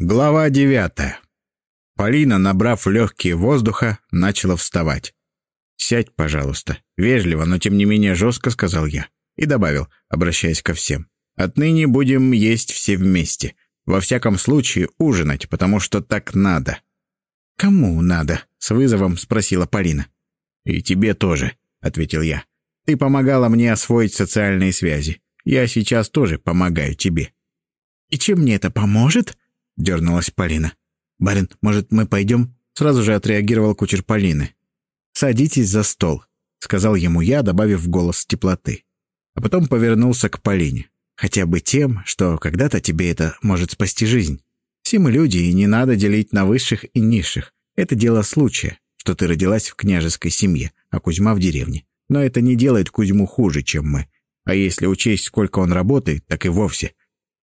Глава девятая. Полина, набрав легкие воздуха, начала вставать. «Сядь, пожалуйста». Вежливо, но тем не менее жестко сказал я. И добавил, обращаясь ко всем. «Отныне будем есть все вместе. Во всяком случае, ужинать, потому что так надо». «Кому надо?» — с вызовом спросила Полина. «И тебе тоже», — ответил я. «Ты помогала мне освоить социальные связи. Я сейчас тоже помогаю тебе». «И чем мне это поможет?» — дернулась Полина. «Барин, может, мы пойдем?» Сразу же отреагировал кучер Полины. «Садитесь за стол», — сказал ему я, добавив в голос теплоты. А потом повернулся к Полине. «Хотя бы тем, что когда-то тебе это может спасти жизнь. Все мы люди, и не надо делить на высших и низших. Это дело случая, что ты родилась в княжеской семье, а Кузьма в деревне. Но это не делает Кузьму хуже, чем мы. А если учесть, сколько он работает, так и вовсе.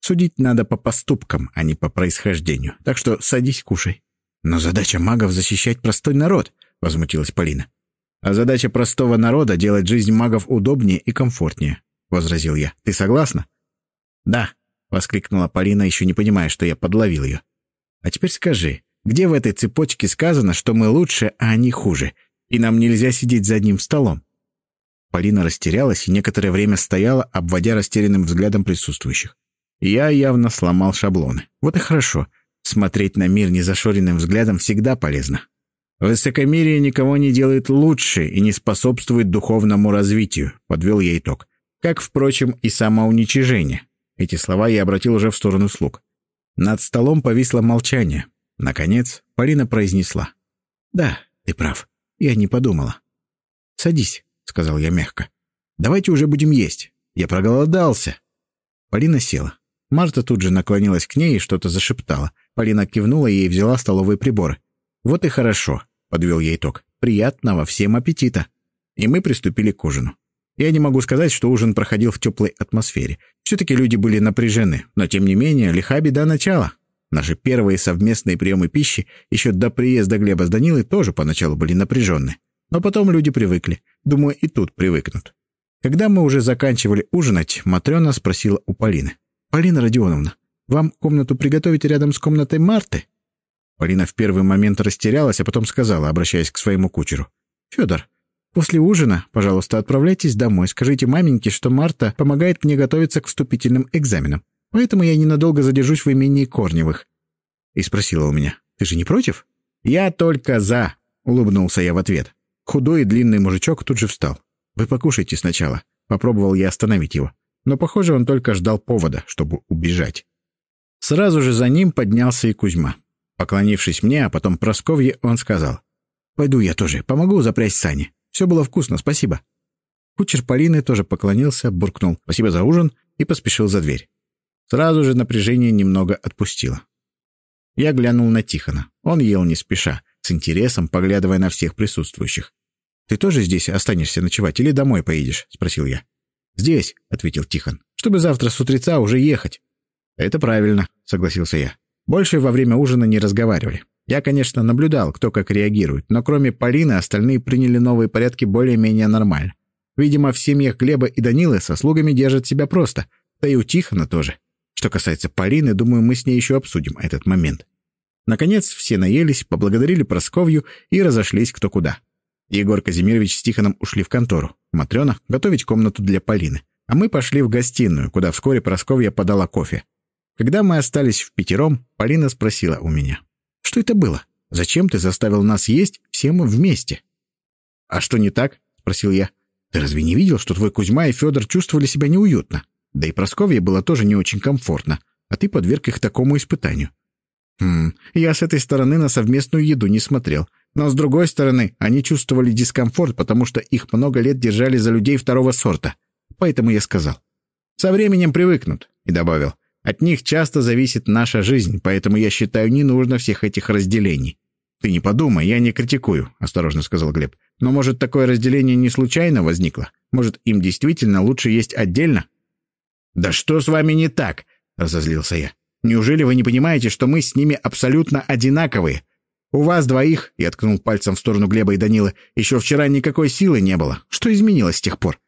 Судить надо по поступкам, а не по происхождению. Так что садись, кушай. Но задача магов — защищать простой народ, — возмутилась Полина. А задача простого народа — делать жизнь магов удобнее и комфортнее, — возразил я. Ты согласна? Да, — воскликнула Полина, еще не понимая, что я подловил ее. А теперь скажи, где в этой цепочке сказано, что мы лучше, а они хуже, и нам нельзя сидеть за одним столом? Полина растерялась и некоторое время стояла, обводя растерянным взглядом присутствующих. Я явно сломал шаблоны. Вот и хорошо. Смотреть на мир незашоренным взглядом всегда полезно. Высокомерие никого не делает лучше и не способствует духовному развитию, подвел я итог. Как, впрочем, и самоуничижение. Эти слова я обратил уже в сторону слуг. Над столом повисло молчание. Наконец, Полина произнесла. «Да, ты прав. Я не подумала». «Садись», — сказал я мягко. «Давайте уже будем есть. Я проголодался». Полина села. Марта тут же наклонилась к ней и что-то зашептала. Полина кивнула ей и взяла столовые приборы. «Вот и хорошо», — подвел ей итог. «Приятного всем аппетита!» И мы приступили к ужину. Я не могу сказать, что ужин проходил в теплой атмосфере. Все-таки люди были напряжены, но тем не менее лиха беда начала. Наши первые совместные приемы пищи еще до приезда Глеба с Данилой тоже поначалу были напряженны. Но потом люди привыкли. Думаю, и тут привыкнут. Когда мы уже заканчивали ужинать, Матрена спросила у Полины. «Полина Родионовна, вам комнату приготовить рядом с комнатой Марты?» Полина в первый момент растерялась, а потом сказала, обращаясь к своему кучеру. «Федор, после ужина, пожалуйста, отправляйтесь домой. Скажите маменьке, что Марта помогает мне готовиться к вступительным экзаменам. Поэтому я ненадолго задержусь в имении Корневых». И спросила у меня. «Ты же не против?» «Я только за», — улыбнулся я в ответ. Худой и длинный мужичок тут же встал. «Вы покушайте сначала». Попробовал я остановить его но, похоже, он только ждал повода, чтобы убежать. Сразу же за ним поднялся и Кузьма. Поклонившись мне, а потом Просковье, он сказал. «Пойду я тоже, помогу запрячь сани. Все было вкусно, спасибо». Кучер Полины тоже поклонился, буркнул «спасибо за ужин» и поспешил за дверь. Сразу же напряжение немного отпустило. Я глянул на Тихона. Он ел не спеша, с интересом, поглядывая на всех присутствующих. «Ты тоже здесь останешься ночевать или домой поедешь?» — спросил я. «Здесь», — ответил Тихон, — «чтобы завтра с утреца уже ехать». «Это правильно», — согласился я. Больше во время ужина не разговаривали. Я, конечно, наблюдал, кто как реагирует, но кроме Полины остальные приняли новые порядки более-менее нормально. Видимо, в семьях Глеба и Данилы со слугами держат себя просто, да и у Тихона тоже. Что касается Полины, думаю, мы с ней еще обсудим этот момент. Наконец, все наелись, поблагодарили Просковью и разошлись кто куда. Егор Казимирович с Тихоном ушли в контору. Матрена готовить комнату для Полины. А мы пошли в гостиную, куда вскоре Просковья подала кофе. Когда мы остались в пятером, Полина спросила у меня. «Что это было? Зачем ты заставил нас есть все мы вместе?» «А что не так?» — спросил я. «Ты разве не видел, что твой Кузьма и Федор чувствовали себя неуютно? Да и Просковье было тоже не очень комфортно, а ты подверг их такому испытанию». «Хм, я с этой стороны на совместную еду не смотрел. Но, с другой стороны, они чувствовали дискомфорт, потому что их много лет держали за людей второго сорта. Поэтому я сказал. «Со временем привыкнут», и добавил. «От них часто зависит наша жизнь, поэтому я считаю, не нужно всех этих разделений». «Ты не подумай, я не критикую», — осторожно сказал Глеб. «Но, может, такое разделение не случайно возникло? Может, им действительно лучше есть отдельно?» «Да что с вами не так?» — разозлился я. «Неужели вы не понимаете, что мы с ними абсолютно одинаковые? «У вас двоих», — я ткнул пальцем в сторону Глеба и Данила, «еще вчера никакой силы не было. Что изменилось с тех пор?»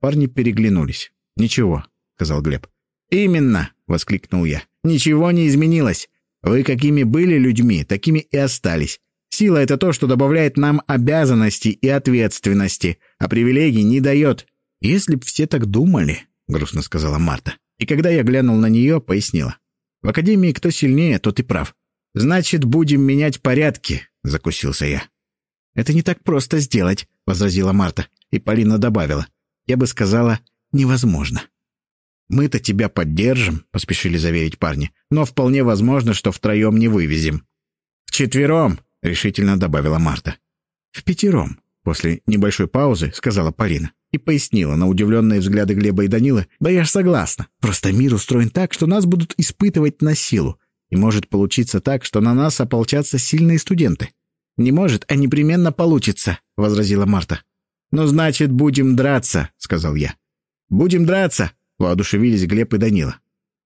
Парни переглянулись. «Ничего», — сказал Глеб. «Именно!» — воскликнул я. «Ничего не изменилось. Вы какими были людьми, такими и остались. Сила — это то, что добавляет нам обязанностей и ответственности, а привилегий не дает. Если б все так думали, — грустно сказала Марта. И когда я глянул на нее, пояснила. В Академии кто сильнее, тот и прав. Значит, будем менять порядки, — закусился я. «Это не так просто сделать», — возразила Марта. И Полина добавила. «Я бы сказала, невозможно». «Мы-то тебя поддержим», — поспешили заверить парни. «Но вполне возможно, что втроем не вывезем». «Вчетвером», — решительно добавила Марта. «В пятером», — после небольшой паузы сказала Полина. И пояснила на удивленные взгляды Глеба и Данилы. «Да я ж согласна. Просто мир устроен так, что нас будут испытывать на силу. И может получиться так, что на нас ополчатся сильные студенты». «Не может, а непременно получится», — возразила Марта. «Ну, значит, будем драться», — сказал я. «Будем драться», — воодушевились Глеб и Данила.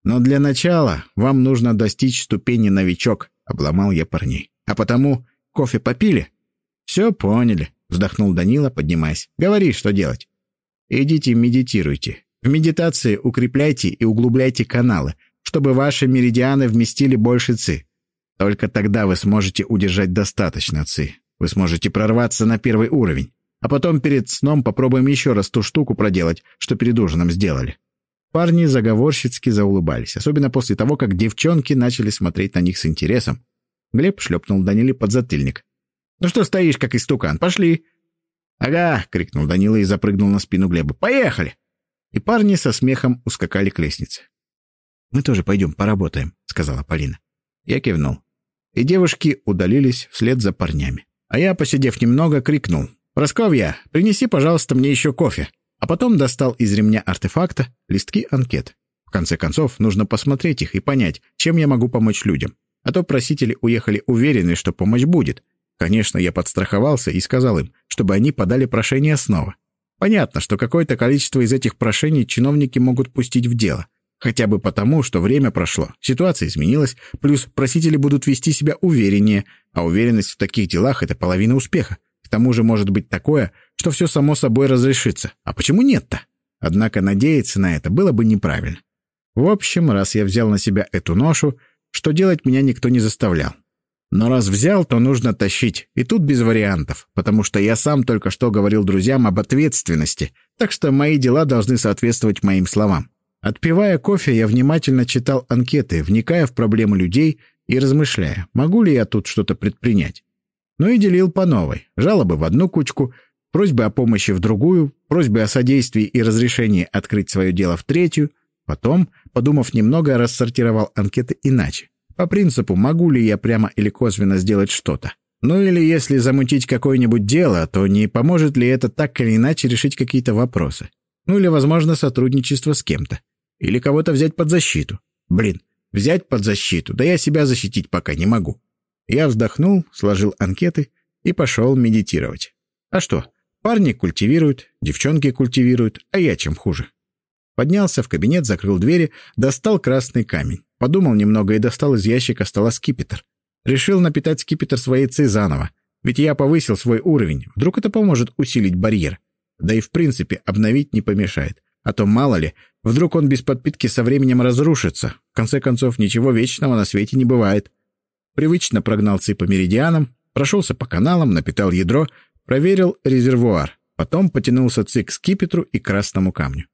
«Но для начала вам нужно достичь ступени новичок», — обломал я парней. «А потому кофе попили?» «Все поняли», — вздохнул Данила, поднимаясь. «Говори, что делать». «Идите медитируйте. В медитации укрепляйте и углубляйте каналы, чтобы ваши меридианы вместили больше ци. Только тогда вы сможете удержать достаточно ци. Вы сможете прорваться на первый уровень. А потом перед сном попробуем еще раз ту штуку проделать, что перед ужином сделали». Парни заговорщицки заулыбались, особенно после того, как девчонки начали смотреть на них с интересом. Глеб шлепнул Даниле под затыльник. «Ну что стоишь, как истукан? Пошли!» «Ага!» — крикнул Данила и запрыгнул на спину Глеба. «Поехали!» И парни со смехом ускакали к лестнице. «Мы тоже пойдем поработаем», — сказала Полина. Я кивнул. И девушки удалились вслед за парнями. А я, посидев немного, крикнул. «Просковья, принеси, пожалуйста, мне еще кофе». А потом достал из ремня артефакта листки анкет. В конце концов, нужно посмотреть их и понять, чем я могу помочь людям. А то просители уехали уверены, что помощь будет, Конечно, я подстраховался и сказал им, чтобы они подали прошение снова. Понятно, что какое-то количество из этих прошений чиновники могут пустить в дело. Хотя бы потому, что время прошло, ситуация изменилась, плюс просители будут вести себя увереннее, а уверенность в таких делах — это половина успеха. К тому же может быть такое, что все само собой разрешится. А почему нет-то? Однако надеяться на это было бы неправильно. В общем, раз я взял на себя эту ношу, что делать меня никто не заставлял. Но раз взял, то нужно тащить. И тут без вариантов, потому что я сам только что говорил друзьям об ответственности, так что мои дела должны соответствовать моим словам. Отпивая кофе, я внимательно читал анкеты, вникая в проблемы людей и размышляя, могу ли я тут что-то предпринять. Ну и делил по новой. Жалобы в одну кучку, просьбы о помощи в другую, просьбы о содействии и разрешении открыть свое дело в третью. Потом, подумав немного, рассортировал анкеты иначе. По принципу, могу ли я прямо или косвенно сделать что-то. Ну или если замутить какое-нибудь дело, то не поможет ли это так или иначе решить какие-то вопросы? Ну или, возможно, сотрудничество с кем-то. Или кого-то взять под защиту. Блин, взять под защиту, да я себя защитить пока не могу. Я вздохнул, сложил анкеты и пошел медитировать. А что, парни культивируют, девчонки культивируют, а я чем хуже? Поднялся в кабинет, закрыл двери, достал красный камень. Подумал немного и достал из ящика стола скипетр. Решил напитать скипетр своей ци заново. Ведь я повысил свой уровень. Вдруг это поможет усилить барьер. Да и в принципе обновить не помешает. А то мало ли, вдруг он без подпитки со временем разрушится. В конце концов, ничего вечного на свете не бывает. Привычно прогнал ци по меридианам, прошелся по каналам, напитал ядро, проверил резервуар. Потом потянулся ци к скипетру и красному камню.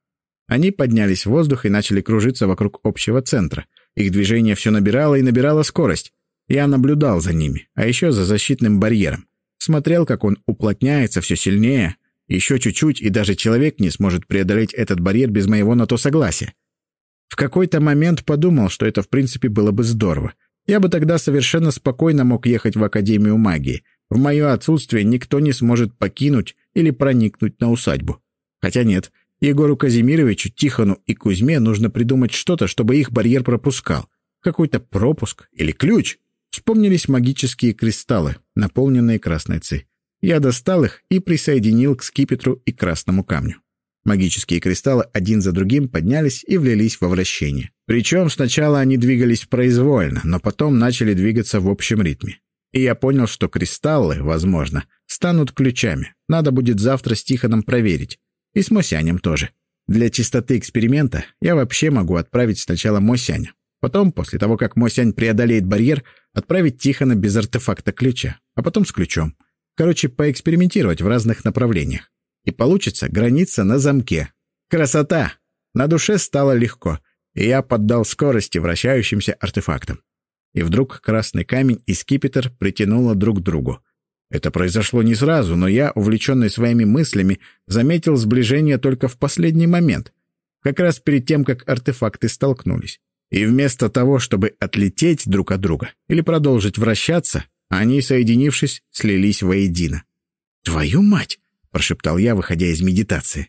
Они поднялись в воздух и начали кружиться вокруг общего центра. Их движение все набирало и набирало скорость. Я наблюдал за ними, а еще за защитным барьером. Смотрел, как он уплотняется все сильнее. Еще чуть-чуть, и даже человек не сможет преодолеть этот барьер без моего на то согласия. В какой-то момент подумал, что это в принципе было бы здорово. Я бы тогда совершенно спокойно мог ехать в Академию магии. В мое отсутствие никто не сможет покинуть или проникнуть на усадьбу. Хотя нет, Егору Казимировичу, Тихону и Кузьме нужно придумать что-то, чтобы их барьер пропускал. Какой-то пропуск или ключ. Вспомнились магические кристаллы, наполненные красной ци. Я достал их и присоединил к скипетру и красному камню. Магические кристаллы один за другим поднялись и влились во вращение. Причем сначала они двигались произвольно, но потом начали двигаться в общем ритме. И я понял, что кристаллы, возможно, станут ключами. Надо будет завтра с Тихоном проверить. И с Мосянем тоже. Для чистоты эксперимента я вообще могу отправить сначала Мосяня. Потом, после того, как Мосянь преодолеет барьер, отправить Тихона без артефакта ключа, а потом с ключом. Короче, поэкспериментировать в разных направлениях. И получится граница на замке. Красота! На душе стало легко, и я поддал скорости вращающимся артефактам. И вдруг красный камень и скипетр притянуло друг к другу. Это произошло не сразу, но я, увлеченный своими мыслями, заметил сближение только в последний момент, как раз перед тем, как артефакты столкнулись. И вместо того, чтобы отлететь друг от друга или продолжить вращаться, они, соединившись, слились воедино. «Твою мать!» — прошептал я, выходя из медитации.